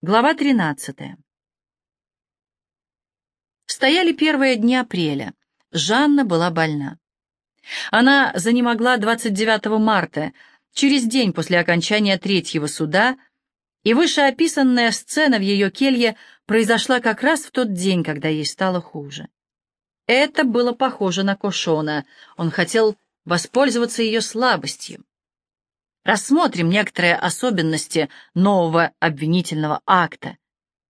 Глава 13. Стояли первые дни апреля. Жанна была больна. Она занемогла 29 марта, через день после окончания третьего суда, и вышеописанная сцена в ее келье произошла как раз в тот день, когда ей стало хуже. Это было похоже на Кошона. Он хотел воспользоваться ее слабостью. Рассмотрим некоторые особенности нового обвинительного акта,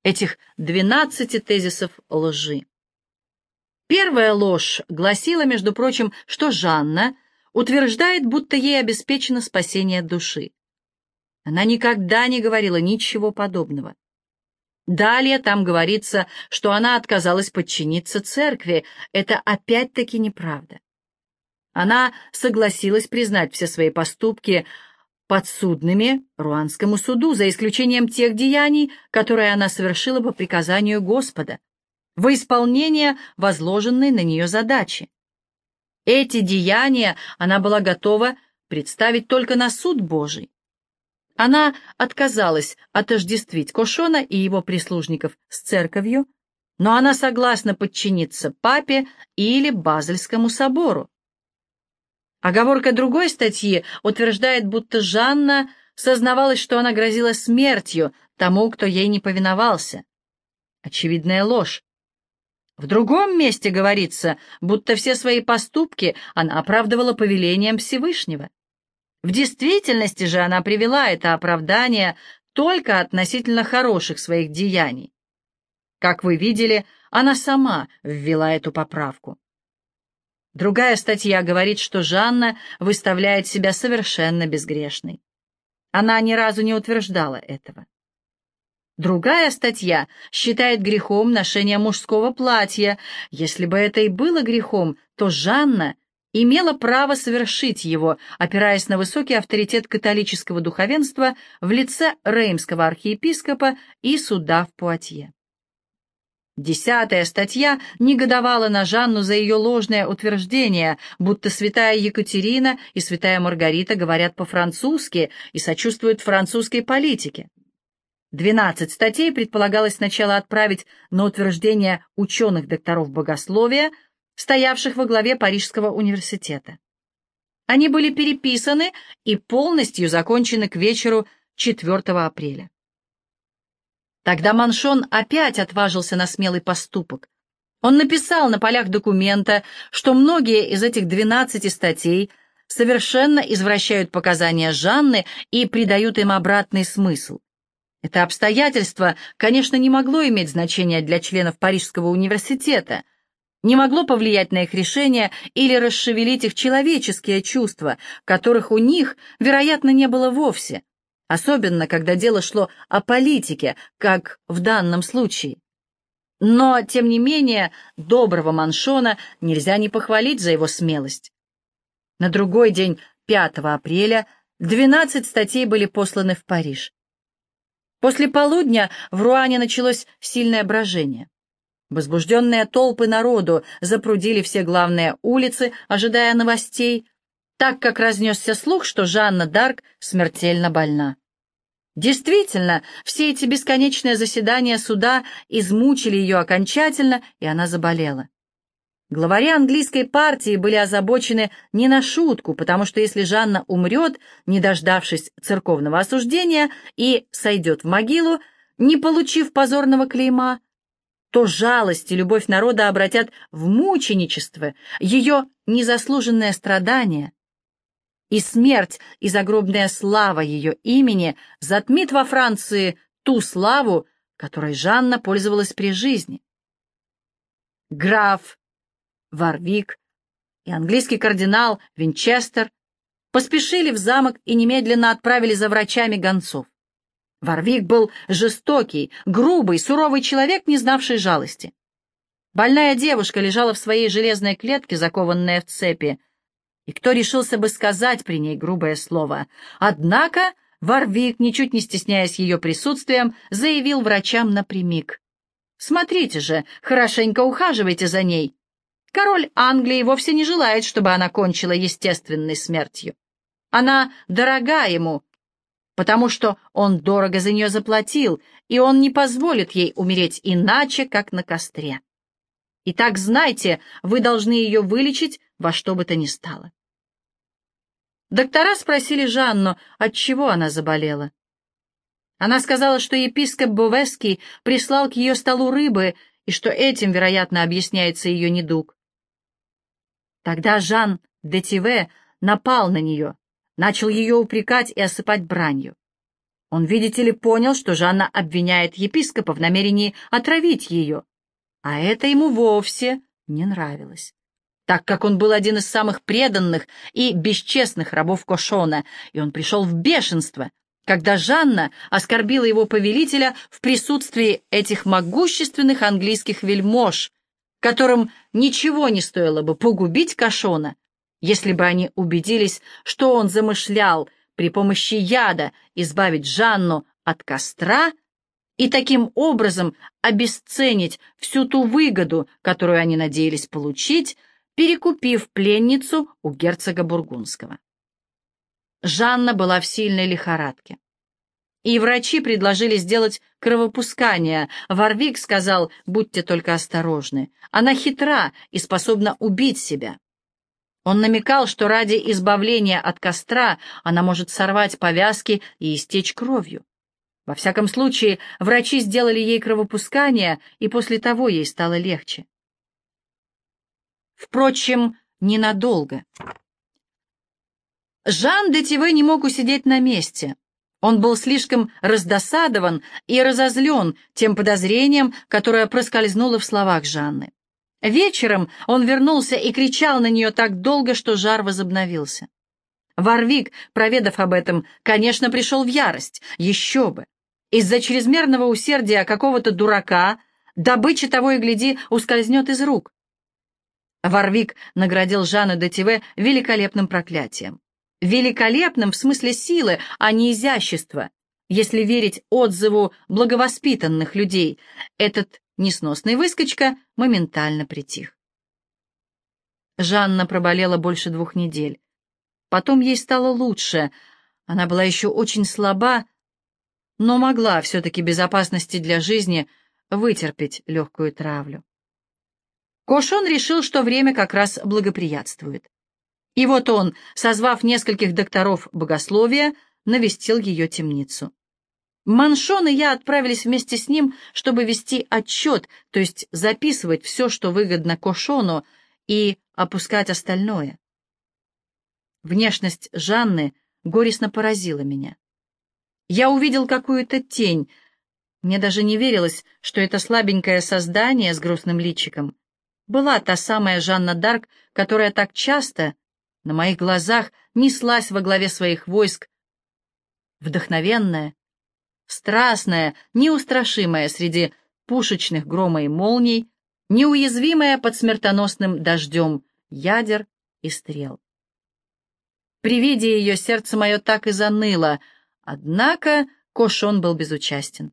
этих 12 тезисов лжи. Первая ложь гласила, между прочим, что Жанна утверждает, будто ей обеспечено спасение души. Она никогда не говорила ничего подобного. Далее там говорится, что она отказалась подчиниться церкви. Это опять-таки неправда. Она согласилась признать все свои поступки подсудными Руанскому суду, за исключением тех деяний, которые она совершила по приказанию Господа, во исполнение возложенной на нее задачи. Эти деяния она была готова представить только на суд Божий. Она отказалась отождествить Кошона и его прислужников с церковью, но она согласна подчиниться папе или Базельскому собору. Оговорка другой статьи утверждает, будто Жанна сознавалась, что она грозила смертью тому, кто ей не повиновался. Очевидная ложь. В другом месте говорится, будто все свои поступки она оправдывала повелением Всевышнего. В действительности же она привела это оправдание только относительно хороших своих деяний. Как вы видели, она сама ввела эту поправку. Другая статья говорит, что Жанна выставляет себя совершенно безгрешной. Она ни разу не утверждала этого. Другая статья считает грехом ношение мужского платья. Если бы это и было грехом, то Жанна имела право совершить его, опираясь на высокий авторитет католического духовенства в лице реймского архиепископа и суда в Пуатье. Десятая статья негодовала на Жанну за ее ложное утверждение, будто святая Екатерина и святая Маргарита говорят по-французски и сочувствуют французской политике. Двенадцать статей предполагалось сначала отправить на утверждение ученых-докторов богословия, стоявших во главе Парижского университета. Они были переписаны и полностью закончены к вечеру 4 апреля. Тогда Маншон опять отважился на смелый поступок. Он написал на полях документа, что многие из этих 12 статей совершенно извращают показания Жанны и придают им обратный смысл. Это обстоятельство, конечно, не могло иметь значения для членов Парижского университета, не могло повлиять на их решение или расшевелить их человеческие чувства, которых у них, вероятно, не было вовсе особенно когда дело шло о политике, как в данном случае. Но, тем не менее, доброго Маншона нельзя не похвалить за его смелость. На другой день, 5 апреля, 12 статей были посланы в Париж. После полудня в Руане началось сильное брожение. Возбужденные толпы народу запрудили все главные улицы, ожидая новостей, так как разнесся слух, что Жанна Дарк смертельно больна. Действительно, все эти бесконечные заседания суда измучили ее окончательно, и она заболела. Главари английской партии были озабочены не на шутку, потому что если Жанна умрет, не дождавшись церковного осуждения, и сойдет в могилу, не получив позорного клейма, то жалость и любовь народа обратят в мученичество ее незаслуженное страдание, и смерть и загробная слава ее имени затмит во Франции ту славу, которой Жанна пользовалась при жизни. Граф Варвик и английский кардинал Винчестер поспешили в замок и немедленно отправили за врачами гонцов. Варвик был жестокий, грубый, суровый человек, не знавший жалости. Больная девушка лежала в своей железной клетке, закованная в цепи, и кто решился бы сказать при ней грубое слово. Однако Варвик, ничуть не стесняясь ее присутствием, заявил врачам напрямик. «Смотрите же, хорошенько ухаживайте за ней. Король Англии вовсе не желает, чтобы она кончила естественной смертью. Она дорога ему, потому что он дорого за нее заплатил, и он не позволит ей умереть иначе, как на костре. Итак, знайте, вы должны ее вылечить во что бы то ни стало. Доктора спросили Жанну, от чего она заболела. Она сказала, что епископ Бовеский прислал к ее столу рыбы, и что этим, вероятно, объясняется ее недуг. Тогда Жан де Тиве напал на нее, начал ее упрекать и осыпать бранью. Он, видите ли, понял, что Жанна обвиняет епископа в намерении отравить ее, а это ему вовсе не нравилось, так как он был один из самых преданных и бесчестных рабов Кошона, и он пришел в бешенство, когда Жанна оскорбила его повелителя в присутствии этих могущественных английских вельмож, которым ничего не стоило бы погубить Кошона, если бы они убедились, что он замышлял при помощи яда избавить Жанну от костра и таким образом обесценить всю ту выгоду, которую они надеялись получить, перекупив пленницу у герцога Бургундского. Жанна была в сильной лихорадке. И врачи предложили сделать кровопускание. Варвик сказал, будьте только осторожны. Она хитра и способна убить себя. Он намекал, что ради избавления от костра она может сорвать повязки и истечь кровью. Во всяком случае, врачи сделали ей кровопускание, и после того ей стало легче. Впрочем, ненадолго. Жан де Тиве не мог усидеть на месте. Он был слишком раздосадован и разозлен тем подозрением, которое проскользнуло в словах Жанны. Вечером он вернулся и кричал на нее так долго, что жар возобновился. Варвик, проведав об этом, конечно, пришел в ярость. Еще бы! Из-за чрезмерного усердия какого-то дурака добыча того и гляди ускользнет из рук. Варвик наградил Жанну де Тиве великолепным проклятием. Великолепным в смысле силы, а не изящества. Если верить отзыву благовоспитанных людей, этот несносный выскочка моментально притих. Жанна проболела больше двух недель. Потом ей стало лучше. Она была еще очень слаба, но могла все-таки безопасности для жизни вытерпеть легкую травлю. Кошон решил, что время как раз благоприятствует. И вот он, созвав нескольких докторов богословия, навестил ее темницу. Маншон и я отправились вместе с ним, чтобы вести отчет, то есть записывать все, что выгодно Кошону, и опускать остальное. Внешность Жанны горестно поразила меня. Я увидел какую-то тень. Мне даже не верилось, что это слабенькое создание с грустным личиком была та самая Жанна Дарк, которая так часто на моих глазах неслась во главе своих войск, вдохновенная, страстная, неустрашимая среди пушечных грома и молний, неуязвимая под смертоносным дождем ядер и стрел. При виде ее сердце мое так и заныло, однако Кошон был безучастен.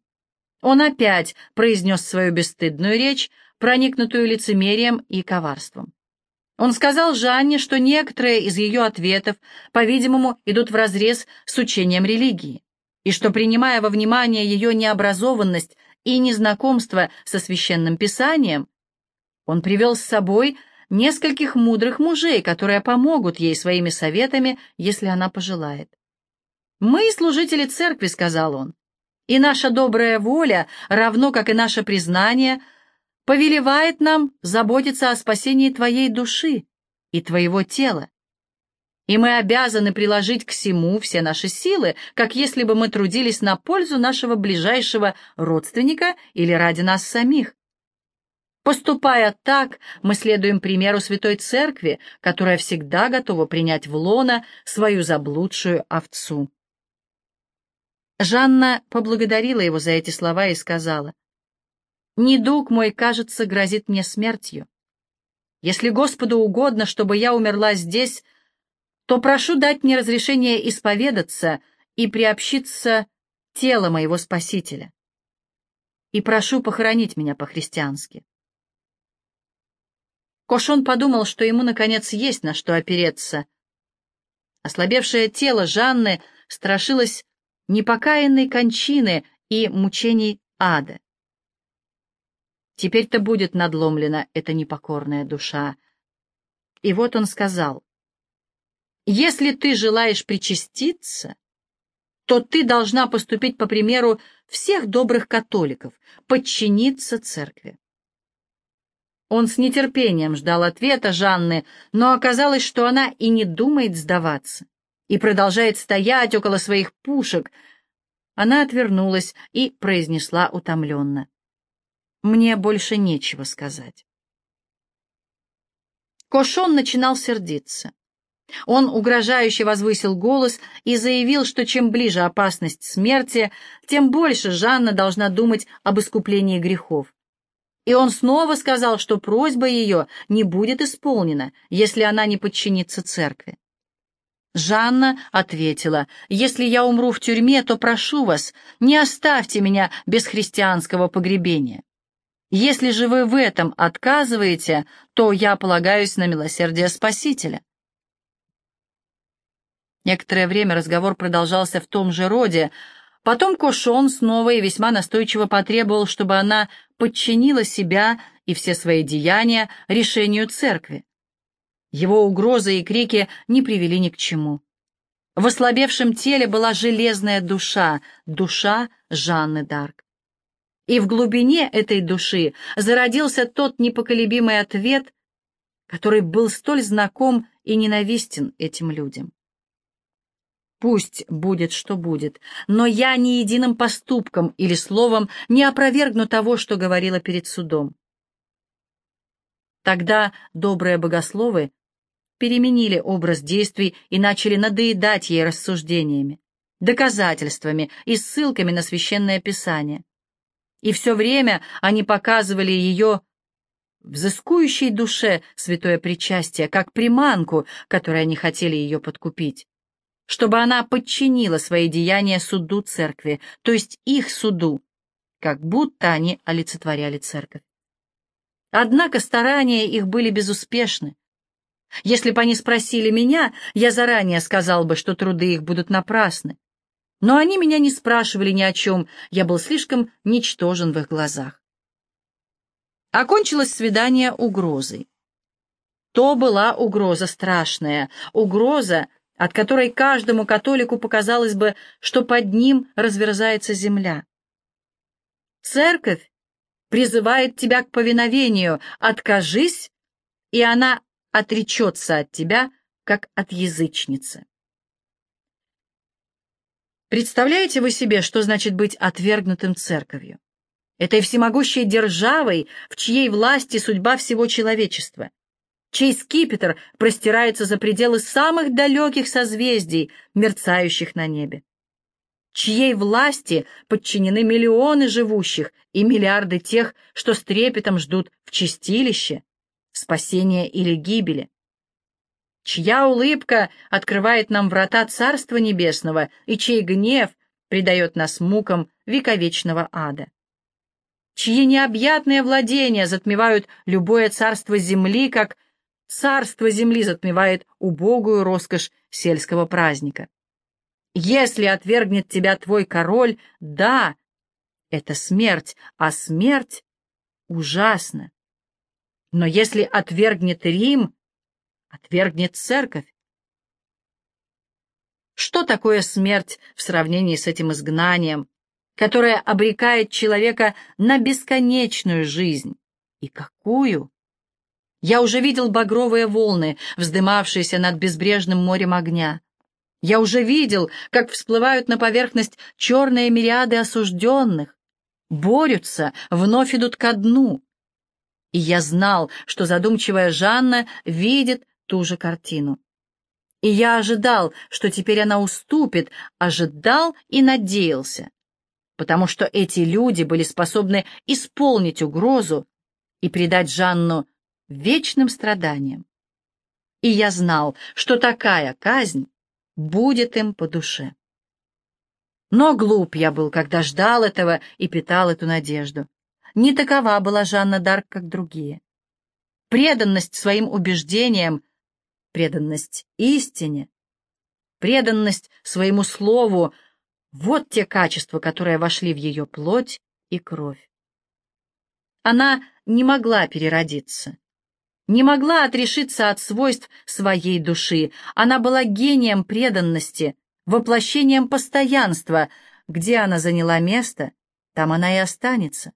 Он опять произнес свою бесстыдную речь, проникнутую лицемерием и коварством. Он сказал Жанне, что некоторые из ее ответов, по-видимому, идут вразрез с учением религии, и что, принимая во внимание ее необразованность и незнакомство со священным писанием, он привел с собой нескольких мудрых мужей, которые помогут ей своими советами, если она пожелает. «Мы служители церкви», — сказал он, — «и наша добрая воля, равно как и наше признание — повелевает нам заботиться о спасении твоей души и твоего тела. И мы обязаны приложить к всему все наши силы, как если бы мы трудились на пользу нашего ближайшего родственника или ради нас самих. Поступая так, мы следуем примеру Святой Церкви, которая всегда готова принять в лона свою заблудшую овцу. Жанна поблагодарила его за эти слова и сказала — Недуг мой, кажется, грозит мне смертью. Если Господу угодно, чтобы я умерла здесь, то прошу дать мне разрешение исповедаться и приобщиться тело моего Спасителя. И прошу похоронить меня по-христиански. Кошон подумал, что ему, наконец, есть на что опереться. Ослабевшее тело Жанны страшилось непокаянной кончины и мучений ада. Теперь-то будет надломлена эта непокорная душа. И вот он сказал, «Если ты желаешь причаститься, то ты должна поступить по примеру всех добрых католиков, подчиниться церкви». Он с нетерпением ждал ответа Жанны, но оказалось, что она и не думает сдаваться, и продолжает стоять около своих пушек. Она отвернулась и произнесла утомленно. «Мне больше нечего сказать». Кошон начинал сердиться. Он угрожающе возвысил голос и заявил, что чем ближе опасность смерти, тем больше Жанна должна думать об искуплении грехов. И он снова сказал, что просьба ее не будет исполнена, если она не подчинится церкви. Жанна ответила, «Если я умру в тюрьме, то прошу вас, не оставьте меня без христианского погребения. Если же вы в этом отказываете, то я полагаюсь на милосердие Спасителя». Некоторое время разговор продолжался в том же роде, Потом Кошон снова и весьма настойчиво потребовал, чтобы она подчинила себя и все свои деяния решению церкви. Его угрозы и крики не привели ни к чему. В ослабевшем теле была железная душа, душа Жанны Дарк. И в глубине этой души зародился тот непоколебимый ответ, который был столь знаком и ненавистен этим людям. Пусть будет, что будет, но я ни единым поступком или словом не опровергну того, что говорила перед судом. Тогда добрые богословы переменили образ действий и начали надоедать ей рассуждениями, доказательствами и ссылками на священное писание. И все время они показывали ее взыскующей душе святое причастие, как приманку, которой они хотели ее подкупить чтобы она подчинила свои деяния суду церкви, то есть их суду, как будто они олицетворяли церковь. Однако старания их были безуспешны. Если бы они спросили меня, я заранее сказал бы, что труды их будут напрасны. Но они меня не спрашивали ни о чем, я был слишком ничтожен в их глазах. Окончилось свидание угрозой. То была угроза страшная, угроза, от которой каждому католику показалось бы, что под ним разверзается земля. Церковь призывает тебя к повиновению, откажись, и она отречется от тебя, как от язычницы. Представляете вы себе, что значит быть отвергнутым церковью? Этой всемогущей державой, в чьей власти судьба всего человечества чей скипетр простирается за пределы самых далеких созвездий, мерцающих на небе, чьей власти подчинены миллионы живущих и миллиарды тех, что с трепетом ждут в чистилище, спасения или гибели, чья улыбка открывает нам врата Царства Небесного и чей гнев придает нас мукам вековечного ада чьи необъятные владения затмевают любое царство земли, как Царство земли затмевает убогую роскошь сельского праздника. Если отвергнет тебя твой король, да, это смерть, а смерть ужасна. Но если отвергнет Рим, отвергнет церковь. Что такое смерть в сравнении с этим изгнанием, которое обрекает человека на бесконечную жизнь? И какую? Я уже видел багровые волны, вздымавшиеся над безбрежным морем огня. Я уже видел, как всплывают на поверхность черные мириады осужденных, борются, вновь идут ко дну. И я знал, что задумчивая Жанна видит ту же картину. И я ожидал, что теперь она уступит, ожидал и надеялся, потому что эти люди были способны исполнить угрозу и предать Жанну вечным страданием. И я знал, что такая казнь будет им по душе. Но глуп я был, когда ждал этого и питал эту надежду. Не такова была Жанна Дарк, как другие. Преданность своим убеждениям, преданность истине, преданность своему слову — Вот те качества, которые вошли в ее плоть и кровь. Она не могла переродиться, не могла отрешиться от свойств своей души. Она была гением преданности, воплощением постоянства. Где она заняла место, там она и останется.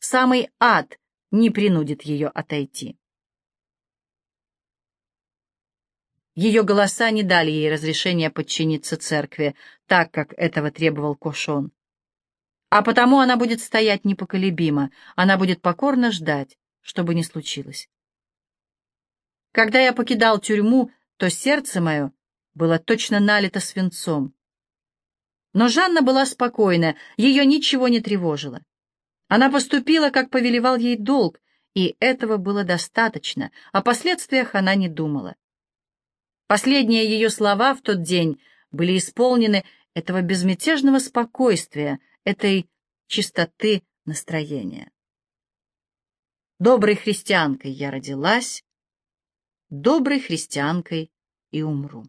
Самый ад не принудит ее отойти. Ее голоса не дали ей разрешения подчиниться церкви, так как этого требовал Кошон. А потому она будет стоять непоколебимо, она будет покорно ждать, что бы ни случилось. Когда я покидал тюрьму, то сердце мое было точно налито свинцом. Но Жанна была спокойна, ее ничего не тревожило. Она поступила, как повелевал ей долг, и этого было достаточно, о последствиях она не думала. Последние ее слова в тот день были исполнены этого безмятежного спокойствия, этой чистоты настроения. Доброй христианкой я родилась, доброй христианкой и умру.